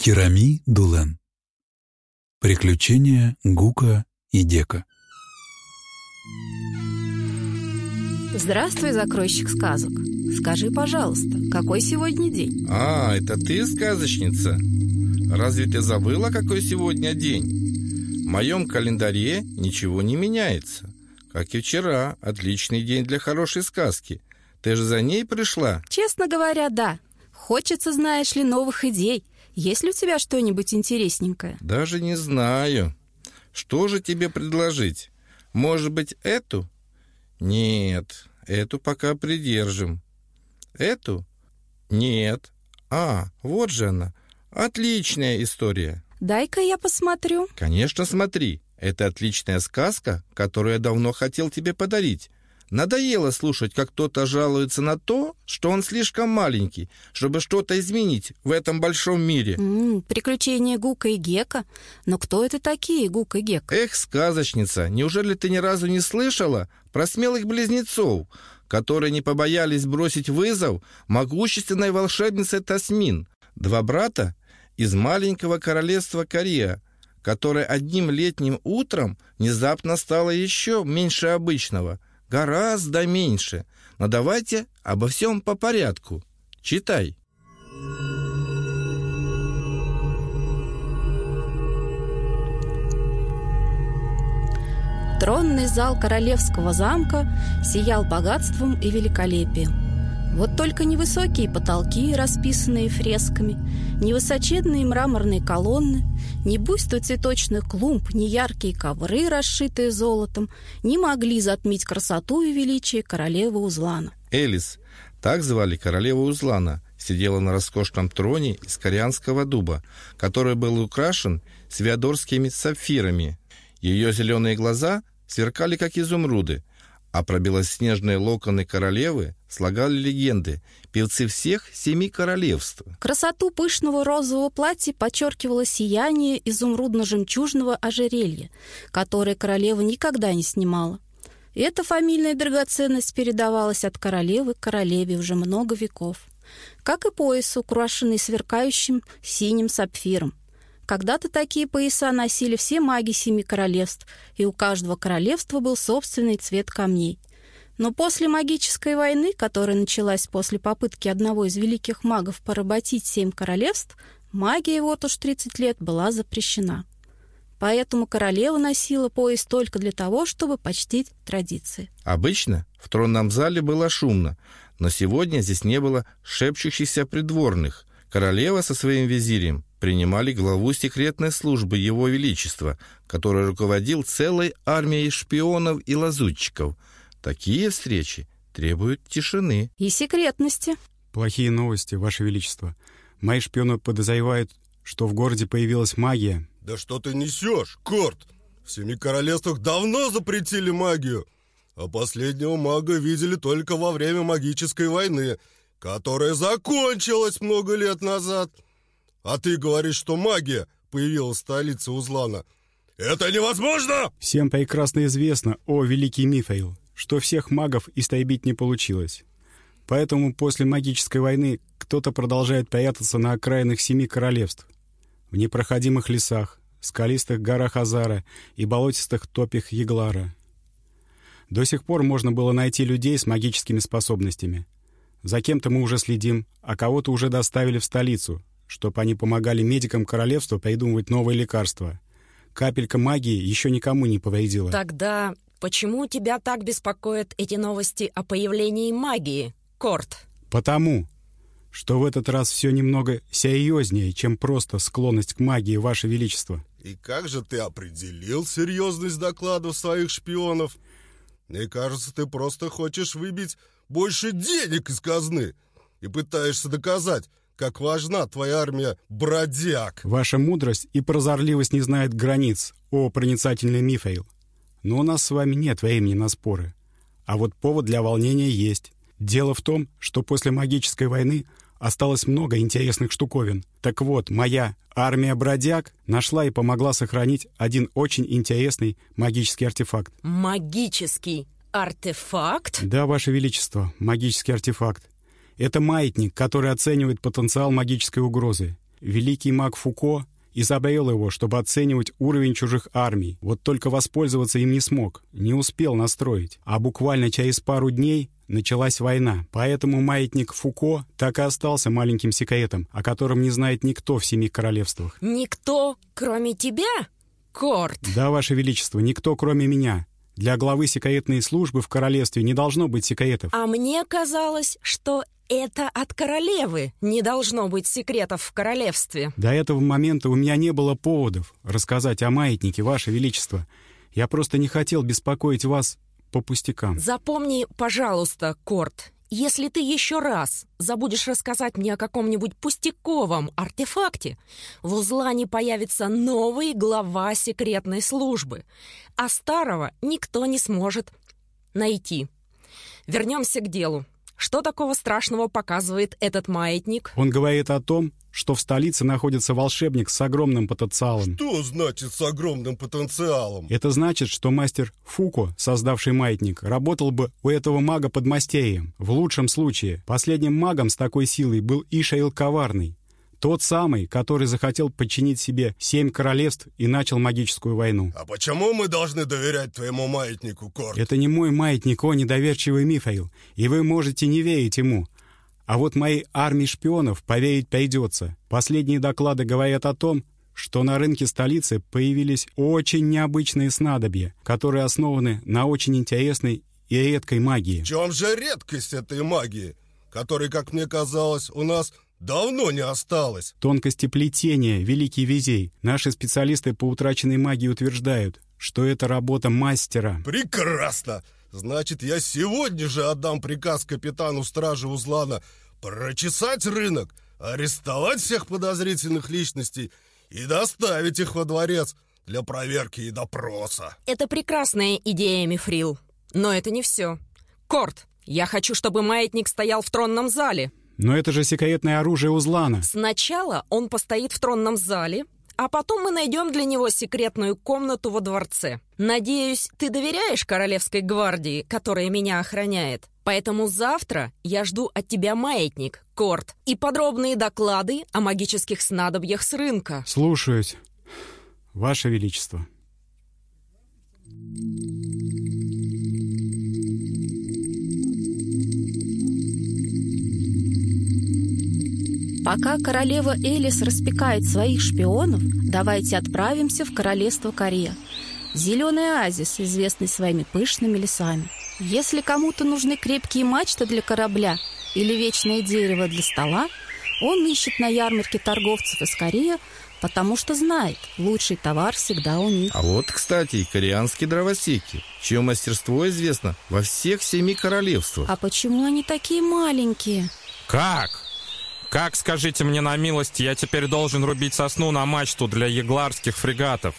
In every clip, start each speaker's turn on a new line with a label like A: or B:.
A: Керами Дулен. Приключения Гука и Дека.
B: Здравствуй, закройщик сказок. Скажи, пожалуйста, какой сегодня день?
C: А, это ты, сказочница? Разве ты забыла, какой сегодня день? В моем календаре ничего не меняется. Как и вчера, отличный день для хорошей сказки. Ты же за ней пришла?
B: Честно говоря, да. Хочется, знаешь ли, новых идей. Есть ли у тебя что-нибудь интересненькое?
C: Даже не знаю. Что же тебе предложить? Может быть, эту? Нет, эту пока придержим. Эту? Нет. А, вот же она. Отличная история.
B: Дай-ка я посмотрю.
C: Конечно, смотри. Это отличная сказка, которую я давно хотел тебе подарить. Надоело слушать, как кто-то жалуется на то, что он слишком маленький, чтобы что-то изменить в этом большом мире.
B: М-м, приключения Гука и Гека. Но кто это такие, Гук и Гек?
C: Эх, сказочница, неужели ты ни разу не слышала про смелых близнецов, которые не побоялись бросить вызов могущественной волшебнице Тасмин? Два брата из маленького королевства Корея, которое одним летним утром внезапно стало еще меньше обычного – гораздо меньше. Но давайте обо всем по порядку. Читай.
B: Тронный зал королевского замка сиял богатством и великолепием. Только невысокие потолки, расписанные фресками, ни высоченные мраморные колонны, ни буйство цветочных клумб, ни яркие ковры, расшитые золотом, не могли затмить красоту и величие королевы Узлана.
C: Элис, так звали королеву Узлана, сидела на роскошном троне из корианского дуба, который был украшен свиадорскими сапфирами. Ее зеленые глаза сверкали, как изумруды, а про белоснежные локоны королевы слагали легенды певцы всех семи королевств.
B: Красоту пышного розового платья подчеркивало сияние изумрудно-жемчужного ожерелья, которое королева никогда не снимала. Эта фамильная драгоценность передавалась от королевы к королеве уже много веков, как и пояс, украшенный сверкающим синим сапфиром, когда-то такие пояса носили все маги Семи Королевств, и у каждого королевства был собственный цвет камней. Но после магической войны, которая началась после попытки одного из великих магов поработить Семь Королевств, магия вот уж 30 лет была запрещена. Поэтому королева носила пояс только для того, чтобы почтить традиции.
C: Обычно в тронном зале было шумно, но сегодня здесь не было шепчущихся придворных. Королева со своим визирем принимали главу секретной службы Его Величества, который руководил целой армией шпионов и лазутчиков. Такие встречи требуют тишины.
B: И секретности.
D: Плохие новости, Ваше Величество. Мои шпионы подозревают, что в городе появилась магия.
E: Да что ты несешь, Корт? В Семи Королевствах давно запретили магию. А последнего мага видели только во время магической войны, которая закончилась много лет назад. А ты говоришь, что магия появилась в столице Узлана. Это невозможно!
D: Всем прекрасно известно, о великий Мифаил, что всех магов истребить не получилось. Поэтому после магической войны кто-то продолжает прятаться на окраинах семи королевств, в непроходимых лесах, скалистых горах Азара и болотистых топях Еглара. До сих пор можно было найти людей с магическими способностями. За кем-то мы уже следим, а кого-то уже доставили в столицу, чтобы они помогали медикам королевства придумывать новые лекарства. Капелька магии еще никому не повредила.
F: Тогда почему тебя так беспокоят эти новости о появлении магии, Корт?
D: Потому, что в этот раз все немного серьезнее, чем просто склонность к магии, Ваше Величество.
E: И как же ты определил серьезность докладов своих шпионов? Мне кажется, ты просто хочешь выбить больше денег из казны и пытаешься доказать, как важна твоя армия бродяг.
D: Ваша мудрость и прозорливость не знают границ, о проницательный Мифаил. Но у нас с вами нет времени на споры. А вот повод для волнения есть. Дело в том, что после магической войны осталось много интересных штуковин. Так вот, моя армия бродяг нашла и помогла сохранить один очень интересный магический артефакт.
F: Магический артефакт?
D: Да, Ваше Величество, магический артефакт. Это маятник, который оценивает потенциал магической угрозы. великий маг Фуко изобрел его, чтобы оценивать уровень чужих армий. Вот только воспользоваться им не смог, не успел настроить. А буквально через пару дней началась война. Поэтому маятник Фуко так и остался маленьким секретом, о котором не знает никто в Семи Королевствах.
F: Никто, кроме тебя? Корт.
D: Да, Ваше Величество, никто, кроме меня. Для главы секретной службы в королевстве не должно быть секретов.
F: А мне казалось, что это от королевы не должно быть секретов в королевстве.
D: До этого момента у меня не было поводов рассказать о маятнике, Ваше Величество. Я просто не хотел беспокоить вас по пустякам.
F: Запомни, пожалуйста, Корт, если ты еще раз забудешь рассказать мне о каком-нибудь пустяковом артефакте, в Узлане появится новый глава секретной службы, а старого никто не сможет найти. Вернемся к делу. Что такого страшного показывает этот маятник?
D: Он говорит о том, что в столице находится волшебник с огромным потенциалом.
E: Что значит с огромным потенциалом?
D: Это значит, что мастер Фуко, создавший маятник, работал бы у этого мага под мастерием. В лучшем случае, последним магом с такой силой был Ишаил Коварный, тот самый, который захотел подчинить себе семь королевств и начал магическую войну.
E: А почему мы должны доверять твоему маятнику, Корт?
D: Это не мой маятник, о недоверчивый Мифаил, и вы можете не верить ему. А вот моей армии шпионов поверить придется. Последние доклады говорят о том, что на рынке столицы появились очень необычные снадобья, которые основаны на очень интересной и редкой магии.
E: В чем же редкость этой магии, которой, как мне казалось, у нас давно не осталось?
D: Тонкости плетения, великий визей. Наши специалисты по утраченной магии утверждают, что это работа мастера.
E: Прекрасно! Значит, я сегодня же отдам приказ капитану стражи Узлана прочесать рынок, арестовать всех подозрительных личностей и доставить их во дворец для проверки и допроса.
F: Это прекрасная идея, Мифрил. Но это не все. Корт, я хочу, чтобы маятник стоял в тронном зале.
D: Но это же секретное оружие Узлана.
F: Сначала он постоит в тронном зале, а потом мы найдем для него секретную комнату во дворце. Надеюсь, ты доверяешь Королевской гвардии, которая меня охраняет? Поэтому завтра я жду от тебя маятник, Корт, и подробные доклады о магических снадобьях с рынка.
D: Слушаюсь, Ваше Величество.
B: Пока королева Элис распекает своих шпионов, давайте отправимся в королевство Корея. Зеленый оазис, известный своими пышными лесами. Если кому-то нужны крепкие мачты для корабля или вечное дерево для стола, он ищет на ярмарке торговцев из Кореи, потому что знает, лучший товар всегда у них.
C: А вот, кстати, и кореанские дровосеки, чье мастерство известно во всех семи королевствах.
B: А почему они такие маленькие?
G: Как? Как, скажите мне на милость, я теперь должен рубить сосну на мачту для ягларских фрегатов?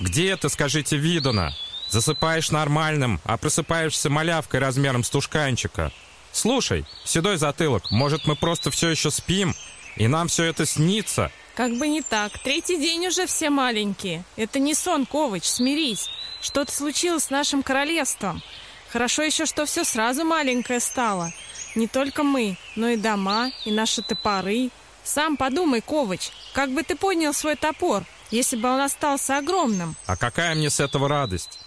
G: Где это, скажите, видано? Засыпаешь нормальным, а просыпаешься малявкой размером с тушканчика. Слушай, седой затылок, может, мы просто все еще спим, и нам все это снится?
H: Как бы не так. Третий день уже все маленькие. Это не сон, Ковыч, смирись. Что-то случилось с нашим королевством. Хорошо еще, что все сразу маленькое стало. Не только мы, но и дома, и наши топоры. Сам подумай, Ковыч, как бы ты поднял свой топор, если бы он остался огромным?
G: А какая мне с этого радость?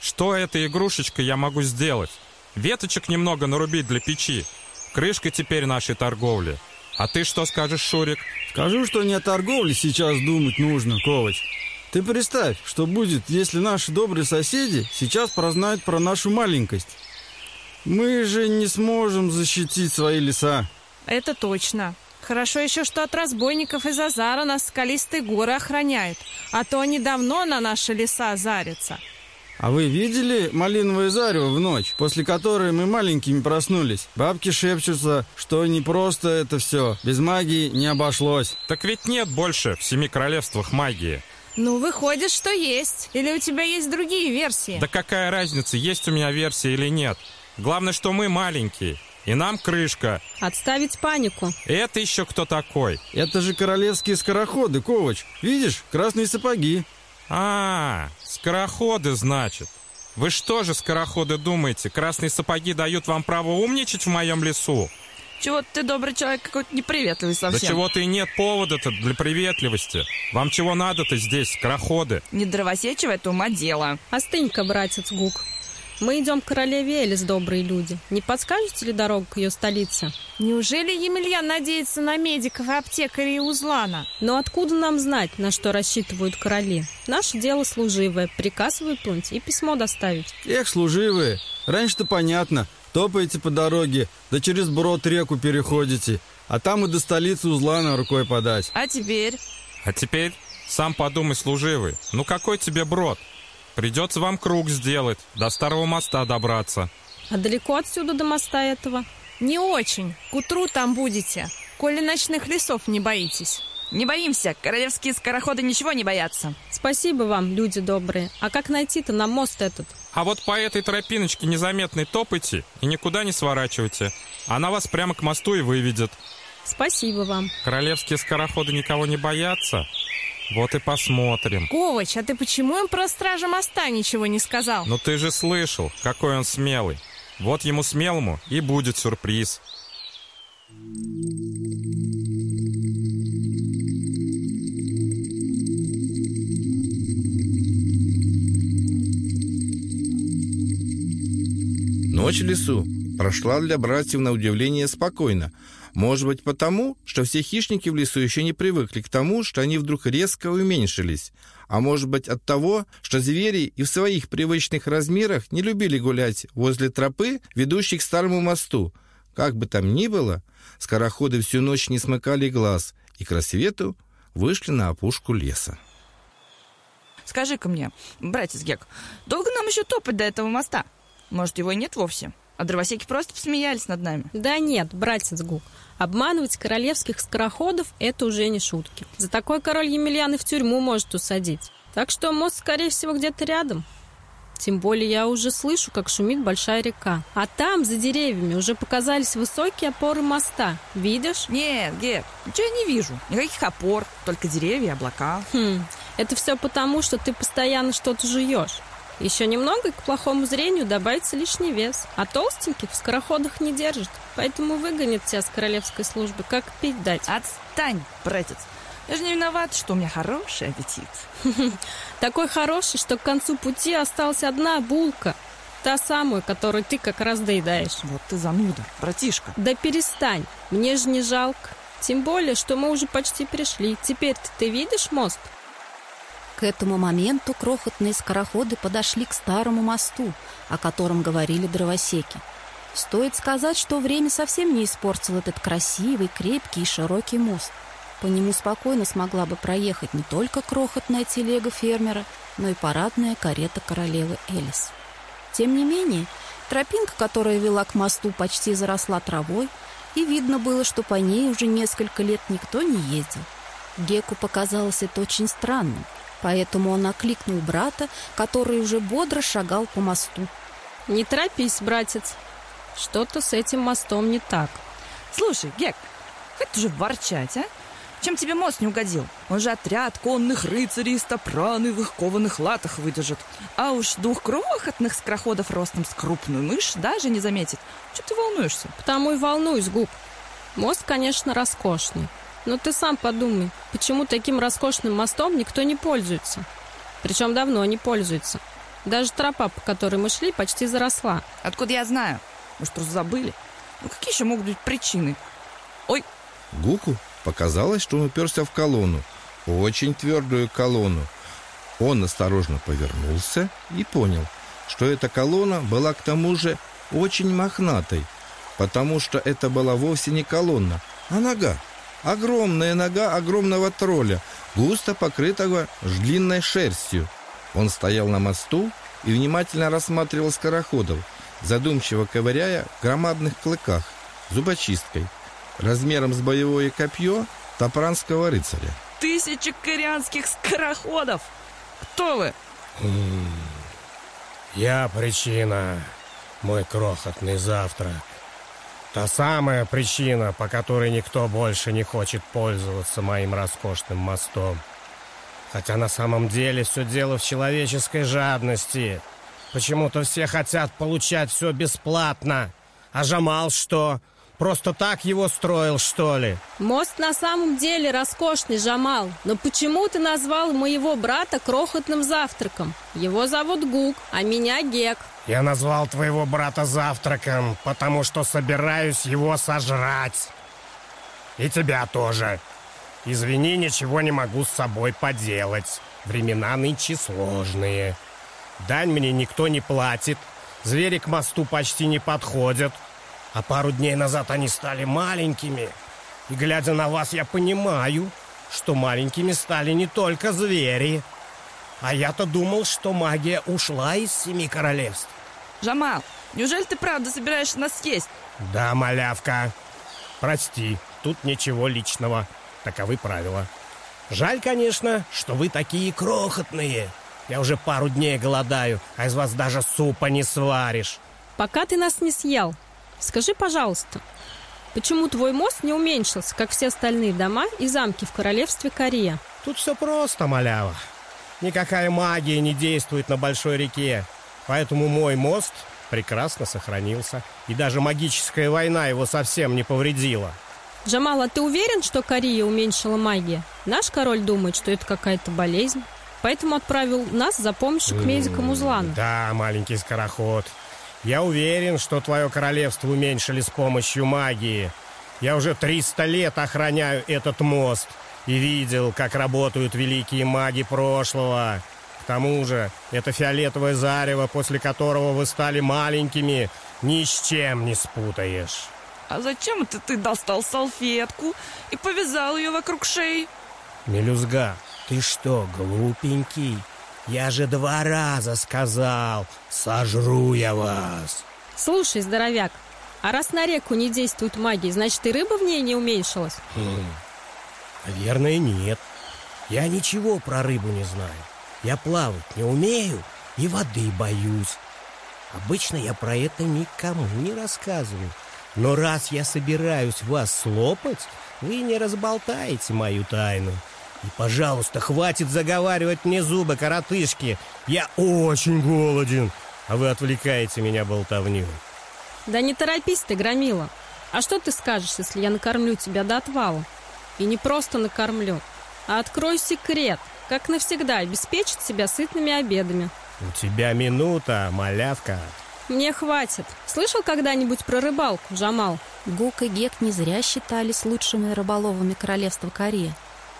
G: Что этой игрушечкой я могу сделать? Веточек немного нарубить для печи. Крышка теперь нашей торговли. А ты что скажешь, Шурик?
I: Скажу, что не о торговле сейчас думать нужно, Ковач. Ты представь, что будет, если наши добрые соседи сейчас прознают про нашу маленькость. Мы же не сможем защитить свои леса.
H: Это точно. Хорошо еще, что от разбойников из Азара нас скалистые горы охраняют, а то они давно на наши леса зарятся.
I: А вы видели малиновое зарево в ночь, после которой мы маленькими проснулись? Бабки шепчутся, что не просто это все, без магии не обошлось.
G: Так ведь нет больше в Семи Королевствах магии.
H: Ну, выходит, что есть. Или у тебя есть другие версии?
G: Да какая разница, есть у меня версия или нет? Главное, что мы маленькие. И нам крышка.
J: Отставить панику.
G: Это еще кто такой?
I: Это же королевские скороходы, Ковач. Видишь, красные сапоги.
G: А, скороходы, значит. Вы что же, скороходы, думаете, красные сапоги дают вам право умничать в моем лесу?
J: Чего ты, добрый человек, какой-то неприветливый совсем.
G: Да чего-то и нет повода-то для приветливости. Вам чего надо-то здесь, скороходы?
J: Не дровосечивай, это ума дело.
K: Остынь-ка, братец Гук. Мы идем к королеве Элис, добрые люди. Не подскажете ли дорогу к ее столице?
H: Неужели Емельян надеется на медиков и аптекарей Узлана?
K: Но откуда нам знать, на что рассчитывают короли? Наше дело служивое. Приказ выполнить и письмо доставить.
I: Эх, служивые, раньше-то понятно. Топаете по дороге, да через брод реку переходите. А там и до столицы Узлана рукой подать.
J: А теперь?
G: А теперь сам подумай, служивый. Ну какой тебе брод? Придется вам круг сделать, до старого моста добраться.
K: А далеко отсюда до моста этого?
H: Не очень. К утру там будете, коли ночных лесов не боитесь.
J: Не боимся, королевские скороходы ничего не боятся.
K: Спасибо вам, люди добрые. А как найти-то на мост этот?
G: А вот по этой тропиночке незаметной топайте и никуда не сворачивайте. Она вас прямо к мосту и выведет.
K: Спасибо вам.
G: Королевские скороходы никого не боятся? Вот и посмотрим.
H: Ковач, а ты почему им про стража моста ничего не сказал?
G: Ну ты же слышал, какой он смелый. Вот ему смелому и будет сюрприз.
C: Ночь в лесу прошла для братьев на удивление спокойно. Может быть потому, что все хищники в лесу еще не привыкли к тому, что они вдруг резко уменьшились. А может быть от того, что звери и в своих привычных размерах не любили гулять возле тропы, ведущей к старому мосту. Как бы там ни было, скороходы всю ночь не смыкали глаз и к рассвету вышли на опушку леса.
J: Скажи-ка мне, братец Гек, долго нам еще топать до этого моста? Может, его и нет вовсе? А дровосеки просто посмеялись над нами.
K: Да нет, братец Гук. Обманывать королевских скороходов – это уже не шутки. За такой король Емельян и в тюрьму может усадить. Так что мост, скорее всего, где-то рядом. Тем более я уже слышу, как шумит большая река. А там, за деревьями, уже показались высокие опоры моста. Видишь?
J: Нет, Гек, ничего я не вижу. Никаких опор, только деревья и облака.
K: Хм, это все потому, что ты постоянно что-то жуешь. Еще немного, и к плохому зрению добавится лишний вес. А толстеньких в скороходах не держит. Поэтому выгонят тебя с королевской службы, как пить дать.
J: Отстань, братец. Я же не виноват, что у меня хороший аппетит.
K: Такой хороший, что к концу пути осталась одна булка. Та самая, которую ты как раз доедаешь.
J: Вот ты зануда, братишка.
K: Да перестань, мне же не жалко. Тем более, что мы уже почти пришли. Теперь-то ты видишь мост?
B: К этому моменту крохотные скороходы подошли к старому мосту, о котором говорили дровосеки. Стоит сказать, что время совсем не испортил этот красивый, крепкий и широкий мост. По нему спокойно смогла бы проехать не только крохотная телега фермера, но и парадная карета королевы Элис. Тем не менее, тропинка, которая вела к мосту, почти заросла травой, и видно было, что по ней уже несколько лет никто не ездил. Геку показалось это очень странным, поэтому он окликнул брата, который уже бодро шагал по мосту.
K: «Не торопись, братец, что-то с этим мостом не так».
J: Слушай, Гек, хоть уже ворчать, а? Чем тебе мост не угодил? Он же отряд конных рыцарей из топраны в их кованых латах выдержит. А уж двух крохотных скороходов ростом с крупную мышь даже не заметит. Чего ты волнуешься?
K: Потому и волнуюсь, Губ. Мост, конечно, роскошный. Но ты сам подумай, почему таким роскошным мостом никто не пользуется? Причем давно не пользуется. Даже тропа, по которой мы шли, почти заросла.
J: Откуда я знаю? Может, просто забыли? Ну, какие еще могут быть причины? Ой!
C: Гуку показалось, что он уперся в колонну. Очень твердую колонну. Он осторожно повернулся и понял, что эта колонна была к тому же очень мохнатой, потому что это была вовсе не колонна, а нога. Огромная нога огромного тролля, густо покрытого длинной шерстью. Он стоял на мосту и внимательно рассматривал скороходов, задумчиво ковыряя в громадных клыках зубочисткой, размером с боевое копье топранского рыцаря.
J: Тысяча корианских скороходов! Кто вы?
L: Я причина, мой крохотный завтрак. Та самая причина, по которой никто больше не хочет пользоваться моим роскошным мостом. Хотя на самом деле все дело в человеческой жадности. Почему-то все хотят получать все бесплатно. А Жамал что? Просто так его строил, что ли?
K: Мост на самом деле роскошный, Жамал. Но почему ты назвал моего брата крохотным завтраком? Его зовут Гук, а меня Гек.
L: Я назвал твоего брата завтраком, потому что собираюсь его сожрать. И тебя тоже. Извини, ничего не могу с собой поделать. Времена нынче сложные. Дань мне никто не платит. Звери к мосту почти не подходят. А пару дней назад они стали маленькими. И глядя на вас, я понимаю, что маленькими стали не только звери. А я-то думал, что магия ушла из семи королевств.
J: Жамал, неужели ты правда собираешься нас съесть?
L: Да, малявка. Прости, тут ничего личного. Таковы правила. Жаль, конечно, что вы такие крохотные. Я уже пару дней голодаю, а из вас даже супа не сваришь.
K: Пока ты нас не съел, скажи, пожалуйста, почему твой мост не уменьшился, как все остальные дома и замки в королевстве Корея?
L: Тут все просто, малява. Никакая магия не действует на большой реке, поэтому мой мост прекрасно сохранился, и даже магическая война его совсем не повредила.
K: Джамал, а ты уверен, что Корея уменьшила магия? Наш король думает, что это какая-то болезнь, поэтому отправил нас за помощью к медикам Узлана.
L: Да, маленький скороход. Я уверен, что твое королевство уменьшили с помощью магии. Я уже 300 лет охраняю этот мост и видел, как работают великие маги прошлого. К тому же, это фиолетовое зарево, после которого вы стали маленькими, ни с чем не спутаешь.
J: А зачем это ты достал салфетку и повязал ее вокруг шеи?
L: Мелюзга, ты что, глупенький? Я же два раза сказал, сожру я вас.
K: Слушай, здоровяк, а раз на реку не действует магия, значит и рыба в ней не уменьшилась?
L: Хм. Наверное, нет. Я ничего про рыбу не знаю. Я плавать не умею и воды боюсь. Обычно я про это никому не рассказываю. Но раз я собираюсь вас слопать, вы не разболтаете мою тайну. И, пожалуйста, хватит заговаривать мне зубы, коротышки. Я очень голоден, а вы отвлекаете меня болтовню.
K: Да не торопись ты, Громила. А что ты скажешь, если я накормлю тебя до отвала? И не просто накормлю, а открою секрет, как навсегда обеспечить себя сытными обедами.
L: У тебя минута, малявка.
K: Мне хватит. Слышал когда-нибудь про рыбалку, Джамал?
B: Гук и Гек не зря считались лучшими рыболовами королевства Корея.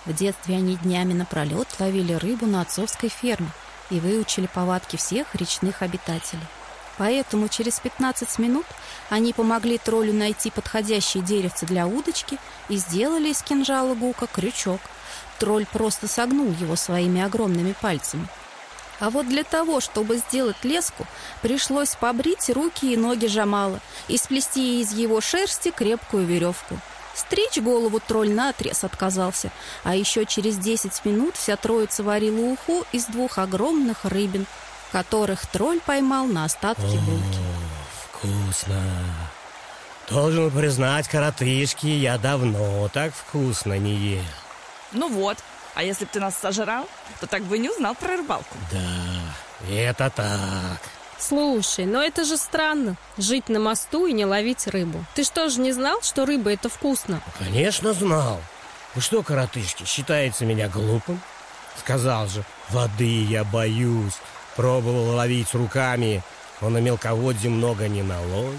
B: В детстве они днями напролет ловили рыбу на отцовской ферме и выучили повадки всех речных обитателей. Поэтому через 15 минут они помогли троллю найти подходящее деревце для удочки и сделали из кинжала Гука крючок. Тролль просто согнул его своими огромными пальцами. А вот для того, чтобы сделать леску, пришлось побрить руки и ноги Жамала и сплести из его шерсти крепкую веревку. Стричь голову тролль наотрез отказался, а еще через 10 минут вся троица варила уху из двух огромных рыбин, которых тролль поймал на остатки булки.
L: Вкусно. Должен признать, коротышки, я давно так вкусно не ел.
J: Ну вот, а если бы ты нас сожрал, то так бы не узнал про рыбалку.
L: Да, это так.
K: Слушай, но это же странно, жить на мосту и не ловить рыбу. Ты что же не знал, что рыба это вкусно?
L: Конечно знал. Вы что, коротышки, считаете меня глупым? Сказал же, воды я боюсь. Пробовал ловить руками, но на мелководье много не наловишь.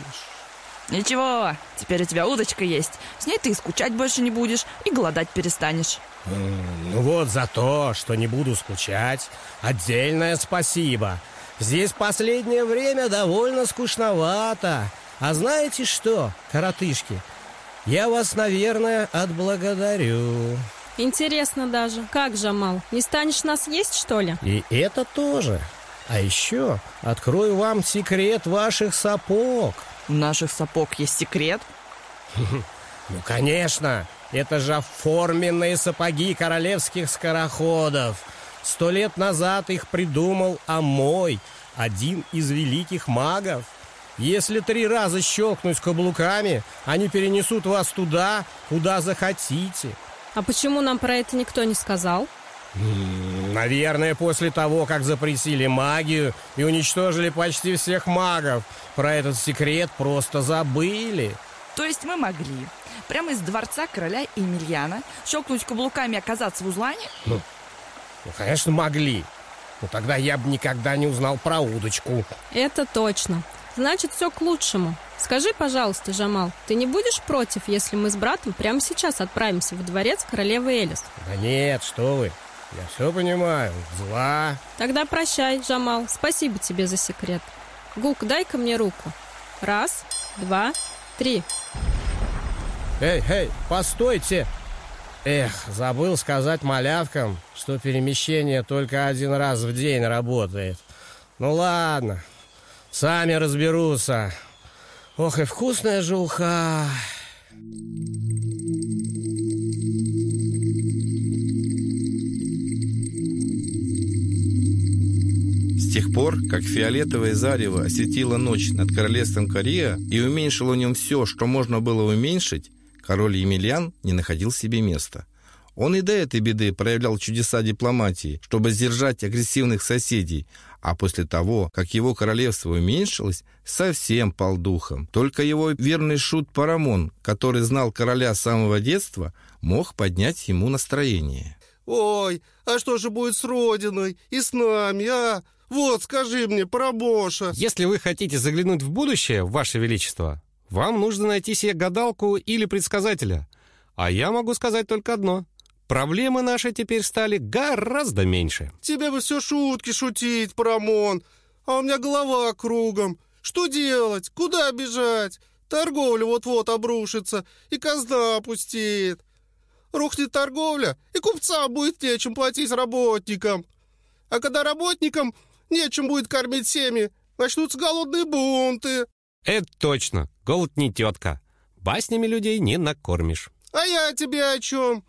J: Ничего, теперь у тебя удочка есть. С ней ты и скучать больше не будешь, и голодать перестанешь.
L: Ну вот за то, что не буду скучать, отдельное спасибо. Здесь последнее время довольно скучновато. А знаете что, коротышки, я вас, наверное, отблагодарю.
K: Интересно даже, как, Жамал, не станешь нас есть, что ли?
L: И это тоже. А еще открою вам секрет ваших сапог.
J: У наших сапог есть секрет?
L: Ну, конечно. Это же форменные сапоги королевских скороходов. Сто лет назад их придумал Амой, один из великих магов. Если три раза щелкнуть каблуками, они перенесут вас туда, куда захотите.
K: А почему нам про это никто не сказал?
L: Наверное, после того, как запретили магию и уничтожили почти всех магов, про этот секрет просто забыли.
J: То есть мы могли прямо из дворца короля Емельяна щелкнуть каблуками и оказаться в Узлане?
L: Ну, ну, конечно, могли. Но тогда я бы никогда не узнал про удочку.
K: Это точно. Значит, все к лучшему. Скажи, пожалуйста, Жамал, ты не будешь против, если мы с братом прямо сейчас отправимся в дворец королевы Элис?
L: Да нет, что вы. Я все понимаю. Зла.
K: Тогда прощай, Жамал. Спасибо тебе за секрет. Гук, дай-ка мне руку. Раз, два, три.
L: Эй, эй, постойте! Эх, забыл сказать малявкам, что перемещение только один раз в день работает. Ну ладно, сами разберутся. Ох, и вкусная же уха.
C: С тех пор, как фиолетовое зарево осветило ночь над королевством Корея и уменьшило в нем все, что можно было уменьшить, король Емельян не находил себе места. Он и до этой беды проявлял чудеса дипломатии, чтобы сдержать агрессивных соседей, а после того, как его королевство уменьшилось, совсем пал духом. Только его верный шут Парамон, который знал короля с самого детства, мог поднять ему настроение.
M: «Ой, а что же будет с родиной и с нами, а? Вот, скажи мне, Парамоша!»
N: Если вы хотите заглянуть в будущее, Ваше Величество, вам нужно найти себе гадалку или предсказателя. А я могу сказать только одно. Проблемы наши теперь стали гораздо меньше.
M: Тебе бы все шутки шутить, Парамон. А у меня голова кругом. Что делать? Куда бежать? Торговля вот-вот обрушится, и казна опустеет. Рухнет торговля, и купца будет нечем платить работникам. А когда работникам нечем будет кормить семьи, начнутся голодные бунты.
N: Это точно. Голод не тетка. Баснями людей не накормишь.
M: А я тебе о чем?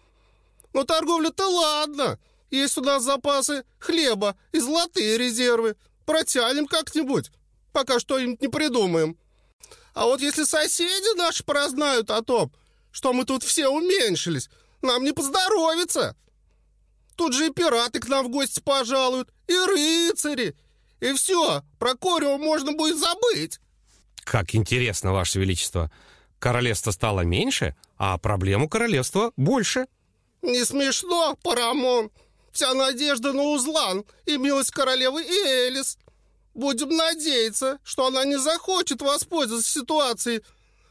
M: Ну, торговля-то ладно. Есть у нас запасы хлеба и золотые резервы. Протянем как-нибудь, пока что-нибудь не придумаем. А вот если соседи наши прознают о том, что мы тут все уменьшились, нам не поздоровится. Тут же и пираты к нам в гости пожалуют, и рыцари. И все, про Корио можно будет забыть.
N: Как интересно, Ваше Величество. Королевство стало меньше, а проблему королевства больше.
M: Не смешно, Парамон. Вся надежда на Узлан и милость королевы Элис. Будем надеяться, что она не захочет воспользоваться ситуацией,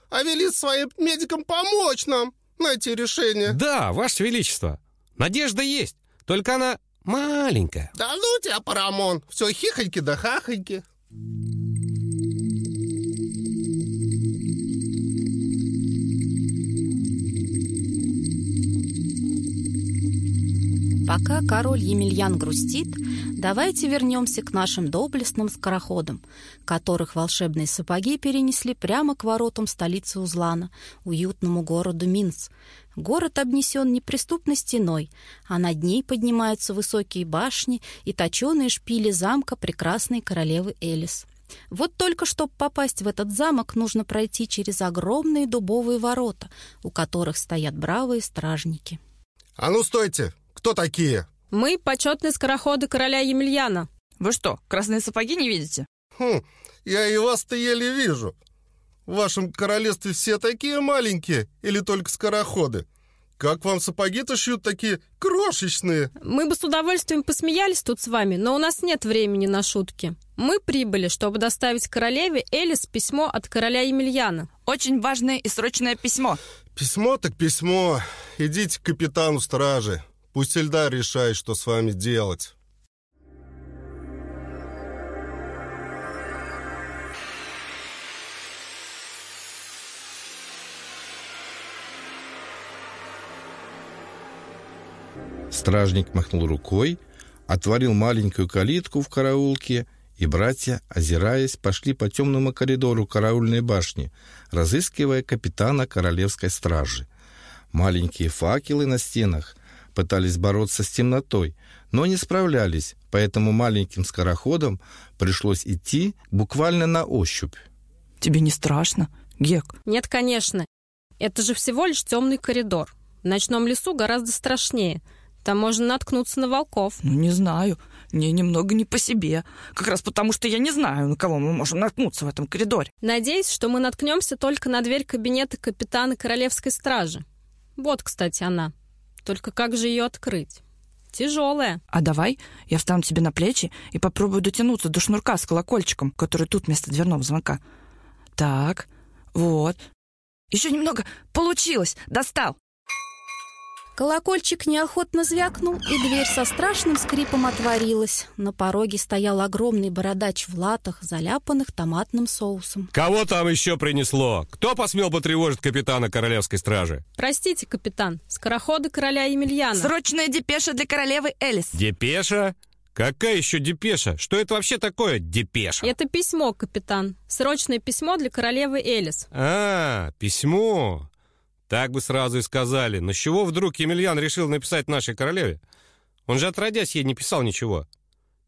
M: а велит своим медикам помочь нам найти решение.
N: Да, Ваше Величество. Надежда есть, только она маленькая.
M: Да ну тебя, Парамон, все хихоньки да хахоньки.
B: Пока король Емельян грустит, давайте вернемся к нашим доблестным скороходам, которых волшебные сапоги перенесли прямо к воротам столицы Узлана, уютному городу Минс. Город обнесен неприступной стеной, а над ней поднимаются высокие башни и точеные шпили замка прекрасной королевы Элис. Вот только чтобы попасть в этот замок, нужно пройти через огромные дубовые ворота, у которых стоят бравые стражники.
M: «А ну стойте! Кто такие?»
K: Мы почетные скороходы короля Емельяна.
J: Вы что, красные сапоги не видите?
M: Хм, я и вас-то еле вижу. В вашем королевстве все такие маленькие или только скороходы? Как вам сапоги-то шьют такие крошечные?
K: Мы бы с удовольствием посмеялись тут с вами, но у нас нет времени на шутки. Мы прибыли, чтобы доставить королеве Элис письмо от короля Емельяна.
J: Очень важное и срочное письмо.
M: Письмо так письмо. Идите к капитану стражи. Пусть Эльдар решает, что с вами делать.
C: Стражник махнул рукой, отворил маленькую калитку в караулке, и братья, озираясь, пошли по темному коридору караульной башни, разыскивая капитана королевской стражи. Маленькие факелы на стенах пытались бороться с темнотой, но не справлялись, поэтому маленьким скороходам пришлось идти буквально на ощупь.
J: Тебе не страшно, Гек?
K: Нет, конечно. Это же всего лишь темный коридор. В ночном лесу гораздо страшнее. Там можно наткнуться на волков.
J: Ну, не знаю. Мне немного не по себе. Как раз потому, что я не знаю, на кого мы можем наткнуться в этом коридоре.
K: Надеюсь, что мы наткнемся только на дверь кабинета капитана Королевской стражи. Вот, кстати, она. Только как же ее открыть? Тяжелая.
J: А давай я встану тебе на плечи и попробую дотянуться до шнурка с колокольчиком, который тут вместо дверного звонка. Так, вот. Еще немного. Получилось. Достал.
B: Колокольчик неохотно звякнул, и дверь со страшным скрипом отворилась. На пороге стоял огромный бородач в латах, заляпанных томатным соусом.
N: Кого там еще принесло? Кто посмел потревожить капитана Королевской стражи?
K: Простите, капитан, скороходы короля Емельяна.
J: Срочная депеша для королевы Элис.
N: Депеша? Какая еще депеша? Что это вообще такое депеша?
K: Это письмо, капитан. Срочное письмо для королевы Элис.
N: А, письмо. Так бы сразу и сказали. Но с чего вдруг Емельян решил написать нашей королеве? Он же отродясь ей не писал ничего.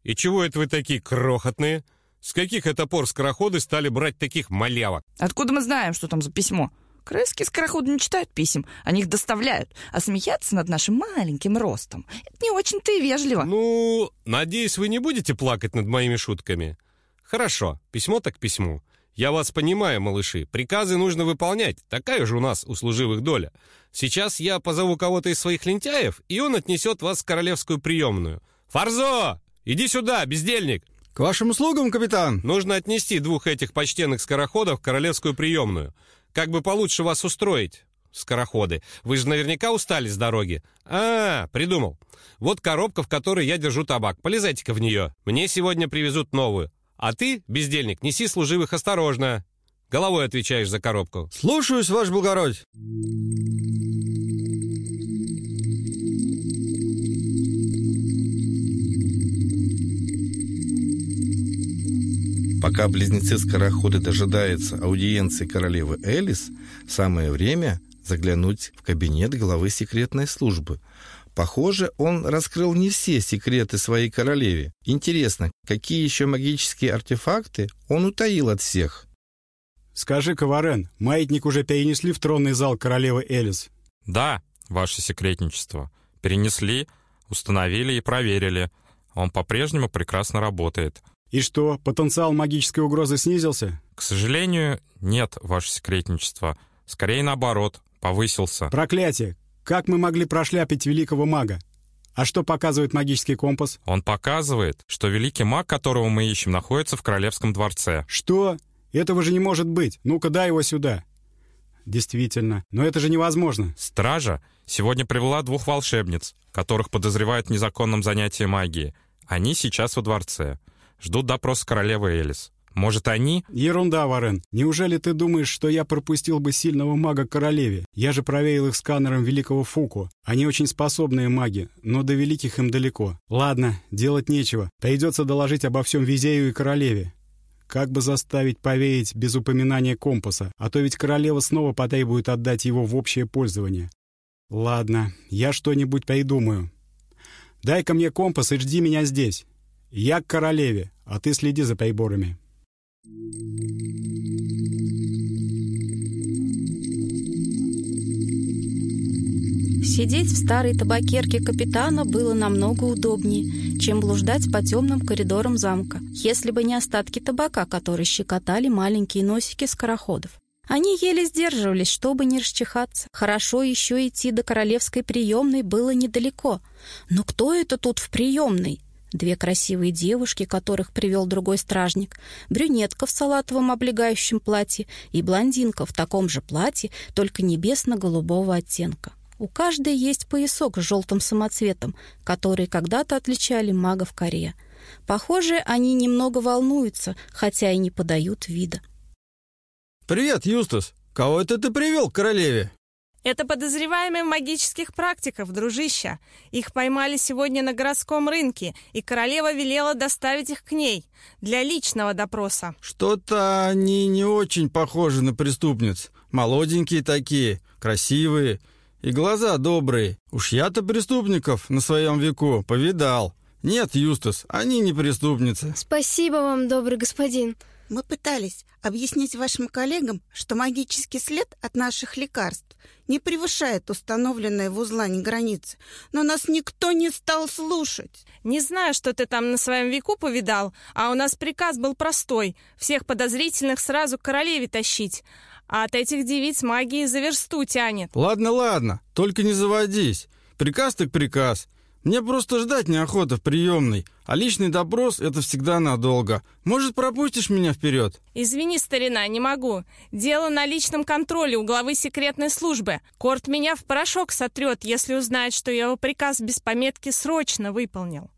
N: И чего это вы такие крохотные? С каких это пор скороходы стали брать таких малявок?
J: Откуда мы знаем, что там за письмо? Королевские скороходы не читают писем, они их доставляют. А смеяться над нашим маленьким ростом — это не очень-то и вежливо.
N: Ну, надеюсь, вы не будете плакать над моими шутками. Хорошо, письмо так письмо. Я вас понимаю, малыши. Приказы нужно выполнять. Такая же у нас у служивых доля. Сейчас я позову кого-то из своих лентяев, и он отнесет вас в королевскую приемную. Фарзо! Иди сюда, бездельник!
I: К вашим услугам, капитан!
N: Нужно отнести двух этих почтенных скороходов в королевскую приемную. Как бы получше вас устроить, скороходы. Вы же наверняка устали с дороги. А, придумал. Вот коробка, в которой я держу табак. Полезайте-ка в нее. Мне сегодня привезут новую. А ты, бездельник, неси служивых осторожно. Головой отвечаешь за коробку.
I: Слушаюсь, ваш благородь.
C: Пока близнецы-скороходы дожидаются аудиенции королевы Элис, самое время заглянуть в кабинет главы секретной службы. Похоже, он раскрыл не все секреты своей королеве. Интересно, какие еще магические артефакты он утаил от всех?
D: Скажи, Коварен, маятник уже перенесли в тронный зал королевы Элис?
G: Да, ваше секретничество. Перенесли, установили и проверили. Он по-прежнему прекрасно работает.
D: И что, потенциал магической угрозы снизился?
G: К сожалению, нет, ваше секретничество. Скорее наоборот, повысился.
D: Проклятие! Как мы могли прошляпить великого мага? А что показывает магический компас?
G: Он показывает, что великий маг, которого мы ищем, находится в королевском дворце.
D: Что? Этого же не может быть. Ну-ка, дай его сюда. Действительно. Но это же невозможно.
G: Стража сегодня привела двух волшебниц, которых подозревают в незаконном занятии магии. Они сейчас во дворце. Ждут допроса королевы Элис. Может, они?
D: Ерунда, Варен. Неужели ты думаешь, что я пропустил бы сильного мага королеве? Я же проверил их сканером великого Фуку. Они очень способные маги, но до великих им далеко. Ладно, делать нечего. Придется доложить обо всем Визею и королеве. Как бы заставить поверить без упоминания компаса, а то ведь королева снова потребует отдать его в общее пользование. Ладно, я что-нибудь придумаю. Дай-ка мне компас и жди меня здесь. Я к королеве, а ты следи за приборами.
B: Сидеть в старой табакерке капитана было намного удобнее, чем блуждать по темным коридорам замка, если бы не остатки табака, которые щекотали маленькие носики скороходов. Они еле сдерживались, чтобы не расчихаться. Хорошо еще идти до королевской приемной было недалеко. Но кто это тут в приемной? Две красивые девушки, которых привел другой стражник, брюнетка в салатовом облегающем платье и блондинка в таком же платье, только небесно-голубого оттенка. У каждой есть поясок с желтым самоцветом, который когда-то отличали магов Корея. Похоже, они немного волнуются, хотя и не подают вида.
I: «Привет, Юстас! Кого это ты привел к королеве?»
H: Это подозреваемые в магических практиках, дружища. Их поймали сегодня на городском рынке, и королева велела доставить их к ней для личного допроса.
I: Что-то они не очень похожи на преступниц. Молоденькие такие, красивые и глаза добрые. Уж я-то преступников на своем веку повидал. Нет, Юстас, они не преступницы.
O: Спасибо вам, добрый господин. Мы пытались объяснить вашим коллегам, что магический след от наших лекарств не превышает установленные в узлане границы, но нас никто не стал слушать.
H: Не знаю, что ты там на своем веку повидал, а у нас приказ был простой — всех подозрительных сразу к королеве тащить. А от этих девиц магии за версту тянет.
I: Ладно, ладно, только не заводись. Приказ так приказ. Мне просто ждать неохота в приемной, а личный допрос — это всегда надолго. Может, пропустишь меня вперед?
H: Извини, старина, не могу. Дело на личном контроле у главы секретной службы. Корт меня в порошок сотрет, если узнает, что я его приказ без пометки срочно выполнил.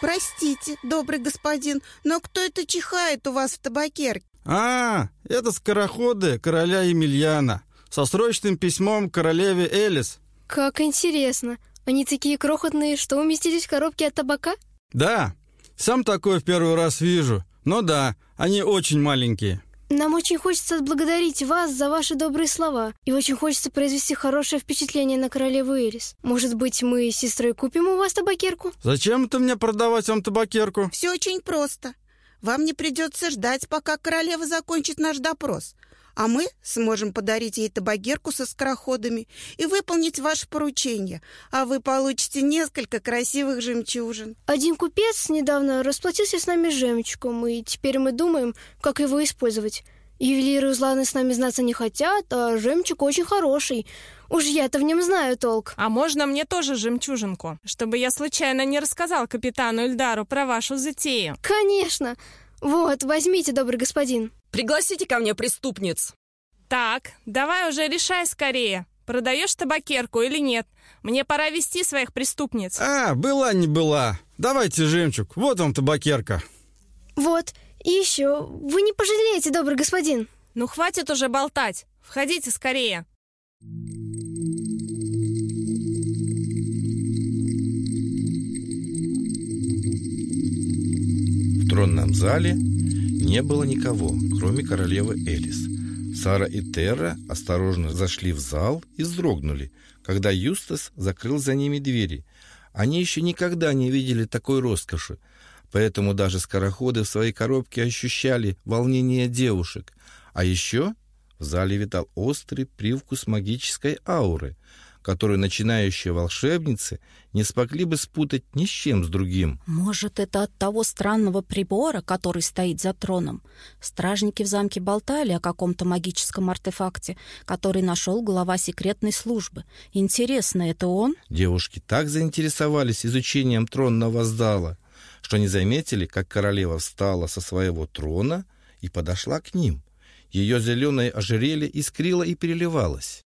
O: Простите, добрый господин, но кто это чихает у вас в табакерке?
I: А, это скороходы короля Емельяна со срочным письмом королеве Элис.
P: Как интересно. Они такие крохотные, что уместились в коробке от табака?
I: Да, сам такой в первый раз вижу. Но да, они очень маленькие.
P: Нам очень хочется отблагодарить вас за ваши добрые слова. И очень хочется произвести хорошее впечатление на королеву Эрис. Может быть, мы с сестрой купим у вас табакерку?
I: Зачем это мне продавать вам табакерку?
O: Все очень просто. Вам не придется ждать, пока королева закончит наш допрос а мы сможем подарить ей табакерку со скороходами и выполнить ваше поручение, а вы получите несколько красивых жемчужин.
P: Один купец недавно расплатился с нами жемчугом, и теперь мы думаем, как его использовать. Ювелиры Узланы с нами знаться не хотят, а жемчуг очень хороший. Уж я-то в нем знаю толк.
H: А можно мне тоже жемчужинку, чтобы я случайно не рассказал капитану Эльдару про вашу затею?
P: Конечно. Вот, возьмите, добрый господин.
F: Пригласите ко мне преступниц.
H: Так, давай уже решай скорее. Продаешь табакерку или нет? Мне пора вести своих преступниц.
I: А, была не была. Давайте жемчуг. Вот вам табакерка.
P: Вот, и еще. Вы не пожалеете, добрый господин.
H: Ну, хватит уже болтать. Входите скорее.
C: В тронном зале не было никого, кроме королевы Элис. Сара и Терра осторожно зашли в зал и вздрогнули, когда Юстас закрыл за ними двери. Они еще никогда не видели такой роскоши, поэтому даже скороходы в своей коробке ощущали волнение девушек. А еще в зале витал острый привкус магической ауры, которую начинающие волшебницы не смогли бы спутать ни с чем с другим.
B: Может, это от того странного прибора, который стоит за троном? Стражники в замке болтали о каком-то магическом артефакте, который нашел глава секретной службы. Интересно, это он?
C: Девушки так заинтересовались изучением тронного зала, что не заметили, как королева встала со своего трона и подошла к ним. Ее зеленое ожерелье искрило и переливалось.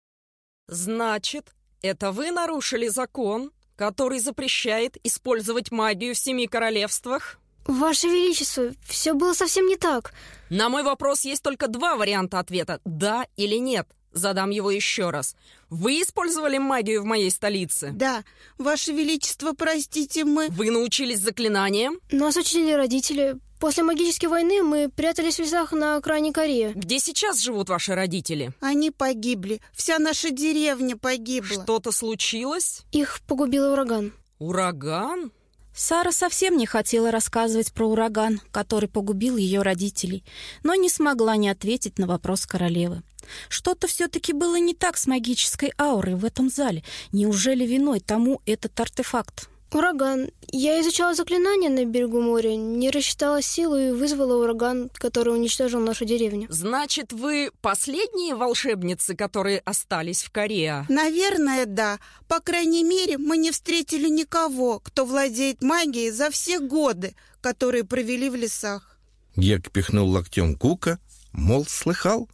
F: «Значит, это вы нарушили закон, который запрещает использовать магию в семи королевствах?
P: Ваше Величество, все было совсем не так.
F: На мой вопрос есть только два варианта ответа – да или нет. Задам его еще раз. Вы использовали магию в моей столице?
O: Да. Ваше Величество, простите, мы...
F: Вы научились заклинаниям?
P: Нас учили родители. После магической войны мы прятались в лесах на окраине Кореи.
F: Где сейчас живут ваши родители?
O: Они погибли. Вся наша деревня погибла.
F: Что-то случилось?
P: Их погубил ураган.
F: Ураган?
B: Сара совсем не хотела рассказывать про ураган, который погубил ее родителей, но не смогла не ответить на вопрос королевы. Что-то все-таки было не так с магической аурой в этом зале. Неужели виной тому этот артефакт?
P: Ураган. Я изучала заклинания на берегу моря, не рассчитала силу и вызвала ураган, который уничтожил нашу деревню.
F: Значит, вы последние волшебницы, которые остались в Корее?
O: Наверное, да. По крайней мере, мы не встретили никого, кто владеет магией за все годы, которые провели в лесах.
C: Гек пихнул локтем Гука, мол, слыхал?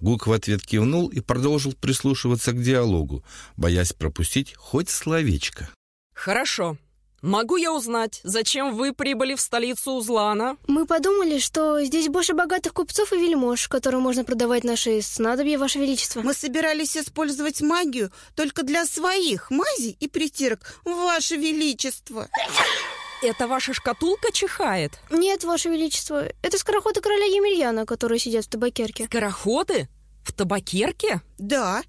C: Гук в ответ кивнул и продолжил прислушиваться к диалогу, боясь пропустить хоть словечко.
F: Хорошо. Могу я узнать, зачем вы прибыли в столицу Узлана?
P: Мы подумали, что здесь больше богатых купцов и вельмож, которым можно продавать наши снадобья, Ваше Величество.
O: Мы собирались использовать магию только для своих мазей и притирок, Ваше Величество.
F: Это ваша шкатулка чихает?
P: Нет, Ваше Величество. Это скороходы короля Емельяна, которые сидят в табакерке.
F: Скороходы? В табакерке?
O: Да.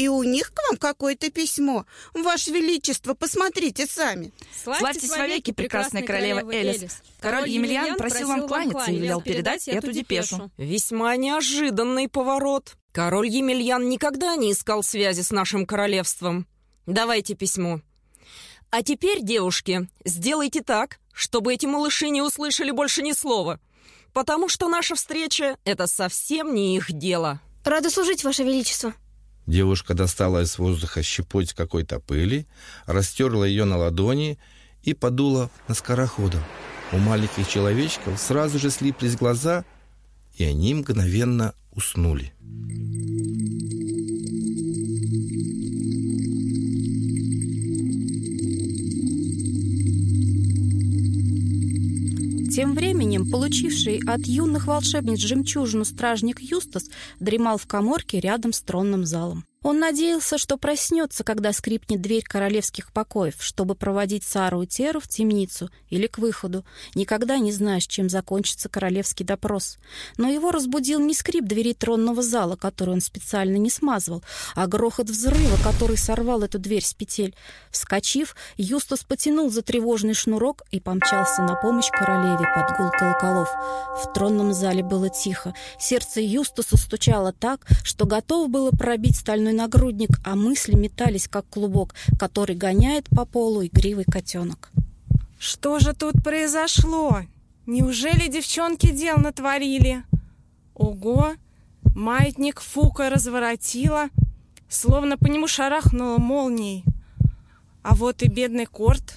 O: И у них к вам какое-то письмо. Ваше Величество, посмотрите сами.
J: Славьтесь вовеки, прекрасная королева Элис. Король Емельян просил вам кланяться и велел передать эту депешу.
F: Весьма неожиданный поворот. Король Емельян никогда не искал связи с нашим королевством. Давайте письмо. А теперь, девушки, сделайте так, чтобы эти малыши не услышали больше ни слова. Потому что наша встреча — это совсем не их дело.
P: Рада служить, Ваше Величество.
C: Девушка достала из воздуха щепоть какой-то пыли, растерла ее на ладони и подула на скорохода. У маленьких человечков сразу же слиплись глаза, и они мгновенно уснули.
B: Тем временем, получивший от юных волшебниц жемчужину стражник Юстас дремал в коморке рядом с тронным залом. Он надеялся, что проснется, когда скрипнет дверь королевских покоев, чтобы проводить Сару и Теру в темницу или к выходу. Никогда не знаешь, чем закончится королевский допрос. Но его разбудил не скрип двери тронного зала, который он специально не смазывал, а грохот взрыва, который сорвал эту дверь с петель. Вскочив, Юстас потянул за тревожный шнурок и помчался на помощь королеве под гул колоколов. В тронном зале было тихо. Сердце Юстаса стучало так, что готово было пробить стальной нагрудник, а мысли метались, как клубок, который гоняет по полу игривый котенок.
H: Что же тут произошло? Неужели девчонки дел натворили? Ого! Маятник Фука разворотила, словно по нему шарахнула молнией. А вот и бедный Корт.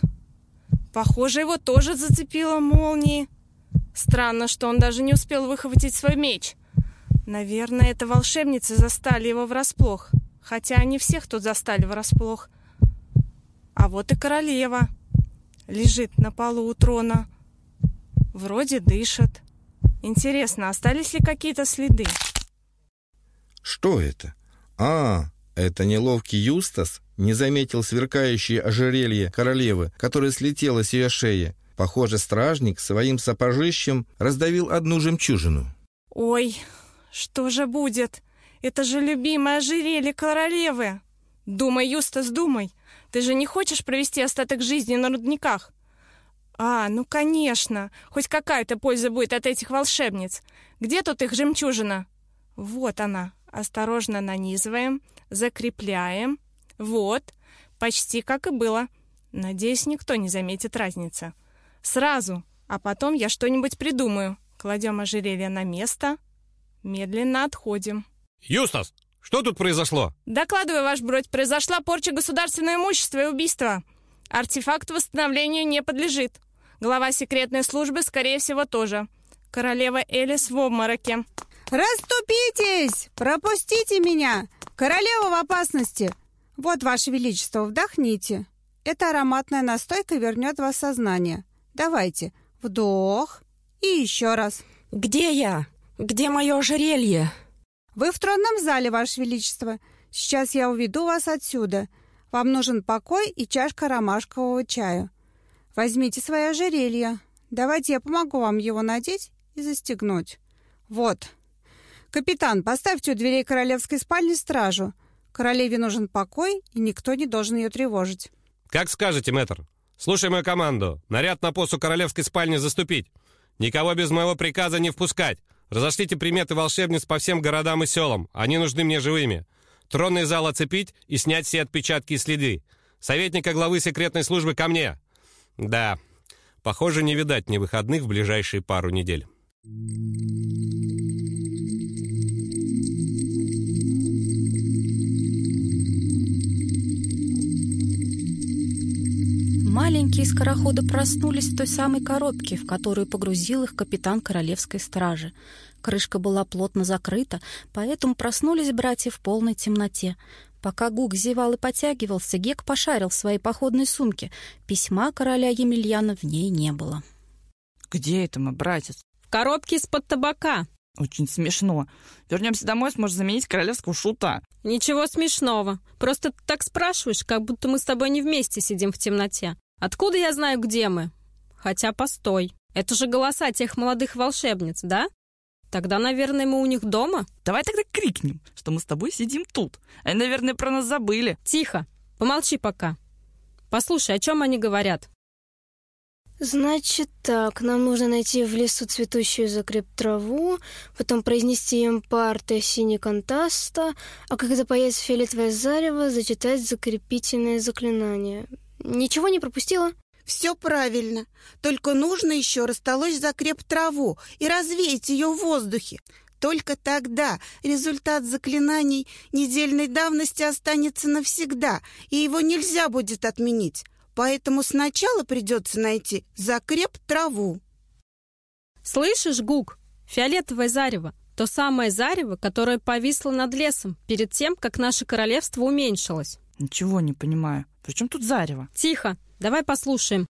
H: Похоже, его тоже зацепило молнией. Странно, что он даже не успел выхватить свой меч. Наверное, это волшебницы застали его врасплох. Хотя они всех тут застали врасплох. А вот и королева. Лежит на полу у трона. Вроде дышит. Интересно, остались ли какие-то следы?
C: Что это? А, это неловкий Юстас не заметил сверкающее ожерелье королевы, которое слетело с ее шеи. Похоже, стражник своим сапожищем раздавил одну жемчужину.
H: Ой, что же будет? Это же любимое ожерелье королевы. Думай, Юстас, думай. Ты же не хочешь провести остаток жизни на рудниках? А, ну конечно. Хоть какая-то польза будет от этих волшебниц. Где тут их жемчужина? Вот она. Осторожно нанизываем, закрепляем. Вот. Почти как и было. Надеюсь, никто не заметит разницы. Сразу. А потом я что-нибудь придумаю. Кладем ожерелье на место. Медленно отходим.
N: Юстас, что тут произошло?
H: Докладываю, ваш бродь, произошла порча государственного имущества и убийство. Артефакт восстановлению не подлежит. Глава секретной службы, скорее всего, тоже. Королева Элис в обмороке.
O: Расступитесь! Пропустите меня! Королева в опасности! Вот, Ваше Величество, вдохните. Эта ароматная настойка вернет вас в сознание. Давайте, вдох и еще раз.
F: Где я? Где мое ожерелье?
O: Вы в тронном зале, Ваше Величество. Сейчас я уведу вас отсюда. Вам нужен покой и чашка ромашкового чая. Возьмите свое ожерелье. Давайте я помогу вам его надеть и застегнуть. Вот. Капитан, поставьте у дверей королевской спальни стражу. Королеве нужен покой, и никто не должен ее тревожить.
N: Как скажете, мэтр. Слушай мою команду. Наряд на посу королевской спальни заступить. Никого без моего приказа не впускать. Разошлите приметы волшебниц по всем городам и селам. Они нужны мне живыми. Тронный зал оцепить и снять все отпечатки и следы. Советника главы секретной службы ко мне. Да, похоже, не видать ни выходных в ближайшие пару недель.
B: Маленькие скороходы проснулись в той самой коробке, в которую погрузил их капитан королевской стражи. Крышка была плотно закрыта, поэтому проснулись братья в полной темноте. Пока Гук зевал и потягивался, Гек пошарил в своей походной сумке. Письма короля Емельяна в ней не было.
J: Где это мы, братец?
K: В коробке из-под табака.
J: Очень смешно. Вернемся домой, сможешь заменить королевского шута.
K: Ничего смешного. Просто ты так спрашиваешь, как будто мы с тобой не вместе сидим в темноте. Откуда я знаю, где мы? Хотя, постой. Это же голоса тех молодых волшебниц, да? Тогда, наверное, мы у них дома?
J: Давай тогда крикнем, что мы с тобой сидим тут. Они, наверное, про нас забыли.
K: Тихо, помолчи пока. Послушай, о чем они говорят?
P: Значит так, нам нужно найти в лесу цветущую закреп траву, потом произнести им парты синекантаста, а когда появится фиолетовое зарево, зачитать закрепительное заклинание. Ничего не пропустила?
O: Все правильно. Только нужно еще растолочь закреп траву и развеять ее в воздухе. Только тогда результат заклинаний недельной давности останется навсегда, и его нельзя будет отменить. Поэтому сначала придется найти закреп траву.
K: Слышишь, Гук? Фиолетовое зарево. То самое зарево, которое повисло над лесом перед тем, как наше королевство уменьшилось.
J: Ничего не понимаю. Причем тут зарево?
K: Тихо. Давай послушаем.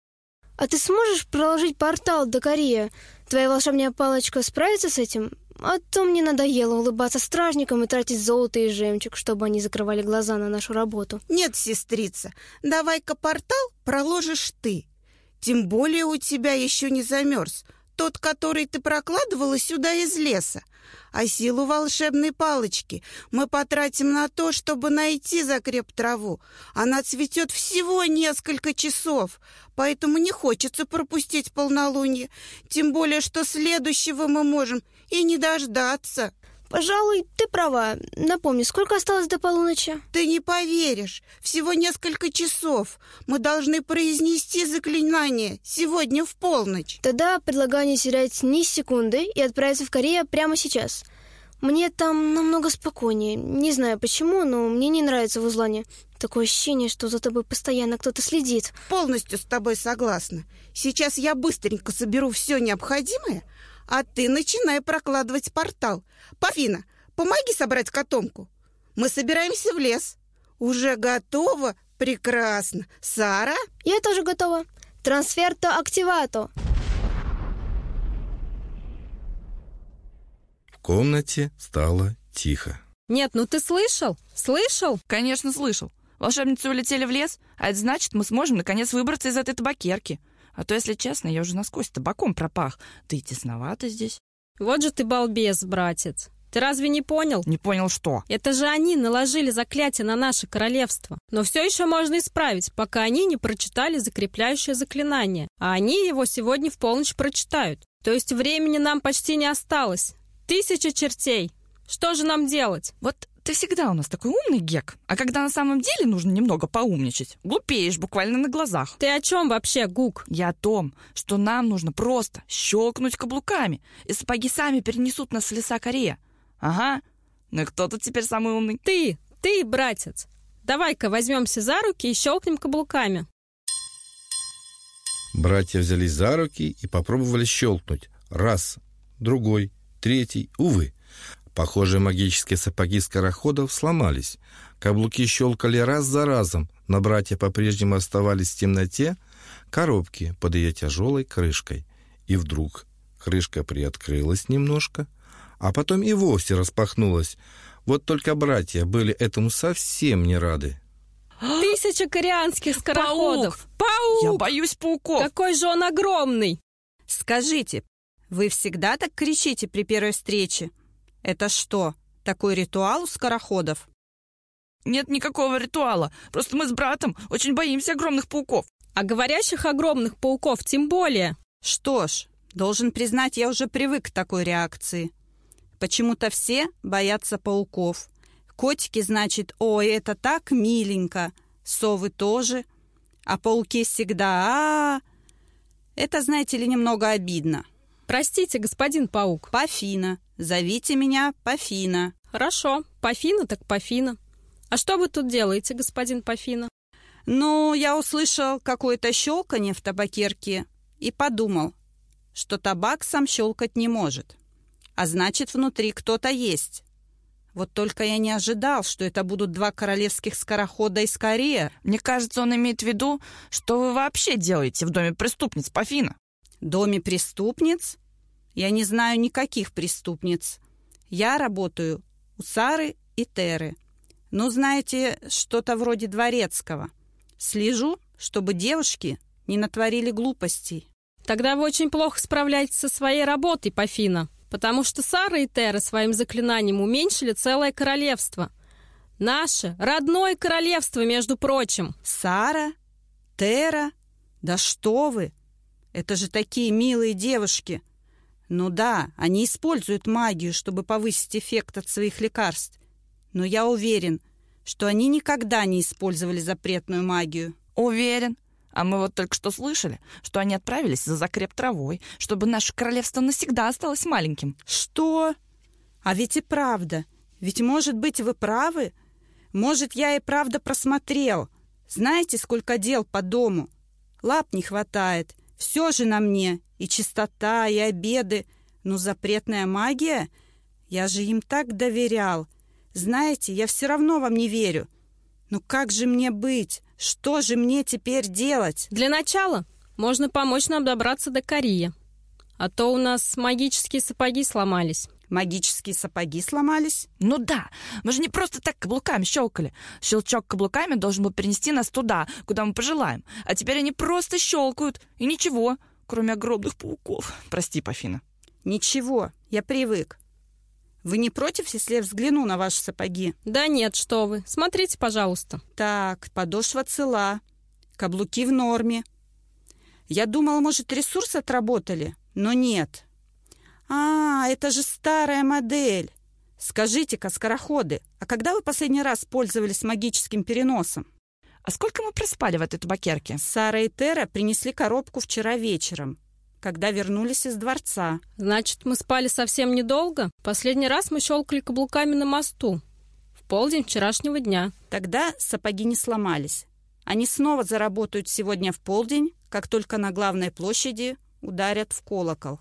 P: А ты сможешь проложить портал до Корея? Твоя волшебная палочка справится с этим? А то мне надоело улыбаться стражникам и тратить золото и жемчуг, чтобы они закрывали глаза на нашу работу.
O: Нет, сестрица, давай-ка портал проложишь ты. Тем более у тебя еще не замерз. Тот, который ты прокладывала сюда из леса. А силу волшебной палочки мы потратим на то, чтобы найти закреп траву. Она цветет всего несколько часов, поэтому не хочется пропустить полнолуние. Тем более, что следующего мы можем и не дождаться.
P: Пожалуй, ты права. Напомни, сколько осталось до полуночи?
O: Ты не поверишь. Всего несколько часов. Мы должны произнести заклинание сегодня в полночь.
P: Тогда предлагаю не терять ни секунды и отправиться в Корею прямо сейчас. Мне там намного спокойнее. Не знаю почему, но мне не нравится в Узлане. Такое ощущение, что за тобой постоянно кто-то следит.
O: Полностью с тобой согласна. Сейчас я быстренько соберу все необходимое, а ты начинай прокладывать портал. Пафина, помоги собрать котомку. Мы собираемся в лес. Уже готово? Прекрасно. Сара?
P: Я тоже готова. Трансферто активато.
C: В комнате стало тихо.
K: Нет, ну ты слышал? Слышал?
J: Конечно, слышал. Волшебницы улетели в лес, а это значит, мы сможем наконец выбраться из этой табакерки. А то, если честно, я уже насквозь табаком пропах. Да и тесновато здесь.
K: Вот же ты балбес, братец. Ты разве не понял?
J: Не понял что?
K: Это же они наложили заклятие на наше королевство. Но все еще можно исправить, пока они не прочитали закрепляющее заклинание. А они его сегодня в полночь прочитают. То есть времени нам почти не осталось. Тысяча чертей. Что же нам делать?
J: Вот ты всегда у нас такой умный, Гек. А когда на самом деле нужно немного поумничать, глупеешь буквально на глазах.
K: Ты о чем вообще, Гук?
J: Я о том, что нам нужно просто щелкнуть каблуками, и сапоги сами перенесут нас в леса Корея. Ага. Ну кто тут теперь самый умный?
K: Ты, ты, братец. Давай-ка возьмемся за руки и щелкнем каблуками.
C: Братья взялись за руки и попробовали щелкнуть. Раз, другой, третий. Увы, Похожие магические сапоги скороходов сломались. Каблуки щелкали раз за разом, но братья по-прежнему оставались в темноте, коробки под ее тяжелой крышкой. И вдруг крышка приоткрылась немножко, а потом и вовсе распахнулась. Вот только братья были этому совсем не рады.
K: Тысяча корианских скороходов!
J: Паук! Паук! Я боюсь пауков!
K: Какой же он огромный!
Q: Скажите, вы всегда так кричите при первой встрече? Это что, такой ритуал у скороходов?
J: Нет никакого ритуала. Просто мы с братом очень боимся огромных пауков.
K: А говорящих огромных пауков тем более.
Q: Что ж, должен признать, я уже привык к такой реакции. Почему-то все боятся пауков. Котики, значит, ой, это так миленько. Совы тоже. А пауки всегда, а, -а, -а. Это, знаете ли, немного обидно.
K: Простите, господин паук.
Q: Пафина. Зовите меня Пафина.
K: Хорошо. Пафина так Пафина. А что вы тут делаете, господин Пафина?
Q: Ну, я услышал какое-то щелканье в табакерке и подумал, что табак сам щелкать не может. А значит, внутри кто-то есть. Вот только я не ожидал, что это будут два королевских скорохода из Кореи.
J: Мне кажется, он имеет в виду, что вы вообще делаете в доме преступниц Пафина.
Q: Доме преступниц? Я не знаю никаких преступниц. Я работаю у Сары и Теры. Ну, знаете, что-то вроде дворецкого. Слежу, чтобы девушки не натворили глупостей.
K: Тогда вы очень плохо справляетесь со своей работой, Пафина. Потому что Сара и Тера своим заклинанием уменьшили целое королевство. Наше родное королевство, между прочим.
Q: Сара? Тера? Да что вы! Это же такие милые девушки. Ну да, они используют магию, чтобы повысить эффект от своих лекарств. Но я уверен, что они никогда не использовали запретную магию.
J: Уверен. А мы вот только что слышали, что они отправились за закреп травой, чтобы наше королевство навсегда осталось маленьким.
Q: Что? А ведь и правда. Ведь, может быть, вы правы? Может, я и правда просмотрел. Знаете, сколько дел по дому? Лап не хватает. Все же на мне. И чистота, и обеды. Но запретная магия? Я же им так доверял. Знаете, я все равно вам не верю. Ну как же мне быть? Что же мне теперь делать?
K: Для начала можно помочь нам добраться до Кория. А то у нас магические сапоги сломались.
Q: Магические сапоги сломались?
J: Ну да, мы же не просто так каблуками щелкали. Щелчок каблуками должен был перенести нас туда, куда мы пожелаем. А теперь они просто щелкают, и ничего, кроме огромных пауков. Прости, Пафина.
Q: Ничего, я привык. Вы не против, если я взгляну на ваши сапоги?
K: Да нет, что вы. Смотрите, пожалуйста.
Q: Так, подошва цела. Каблуки в норме. Я думала, может, ресурс отработали, но нет. А, это же старая модель. Скажите-ка, скороходы, а когда вы последний раз пользовались магическим переносом?
J: А сколько мы проспали в этой табакерке?
Q: Сара и Тера принесли коробку вчера вечером когда вернулись из дворца.
K: Значит, мы спали совсем недолго? Последний раз мы щелкали каблуками на мосту. В полдень вчерашнего дня.
Q: Тогда сапоги не сломались. Они снова заработают сегодня в полдень, как только на главной площади ударят в колокол.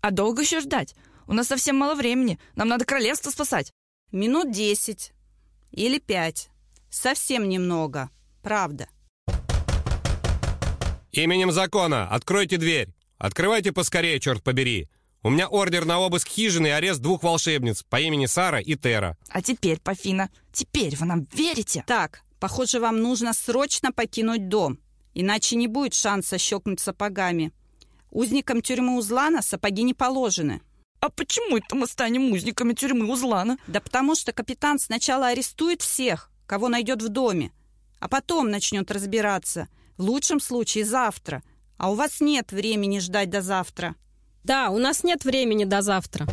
J: А долго еще ждать? У нас совсем мало времени. Нам надо королевство спасать.
Q: Минут десять. Или пять. Совсем немного. Правда.
N: Именем закона откройте дверь. Открывайте поскорее, черт побери. У меня ордер на обыск хижины и арест двух волшебниц по имени Сара и Тера.
J: А теперь, Пафина, теперь вы нам верите?
Q: Так, похоже, вам нужно срочно покинуть дом. Иначе не будет шанса щелкнуть сапогами. Узникам тюрьмы Узлана сапоги не положены.
J: А почему это мы станем узниками тюрьмы Узлана?
Q: Да потому что капитан сначала арестует всех, кого найдет в доме, а потом начнет разбираться. В лучшем случае завтра, а у вас нет времени ждать до завтра.
K: Да, у нас нет времени до завтра.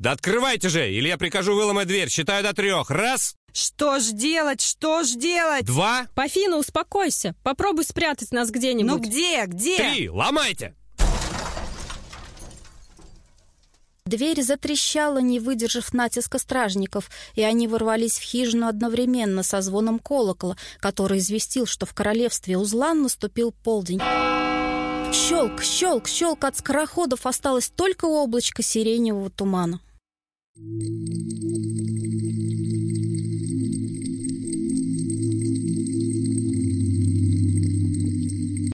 N: Да открывайте же, или я прикажу выломать дверь. Считаю до трех. Раз.
Q: Что ж делать? Что ж делать?
N: Два.
K: Пафина, успокойся. Попробуй спрятать нас где-нибудь.
Q: Ну где? Где?
N: Три. Ломайте.
B: Дверь затрещала, не выдержав натиска стражников, и они ворвались в хижину одновременно со звоном колокола, который известил, что в королевстве Узлан наступил полдень. Щелк, щелк, щелк от скороходов осталось только облачко сиреневого тумана. Thank you.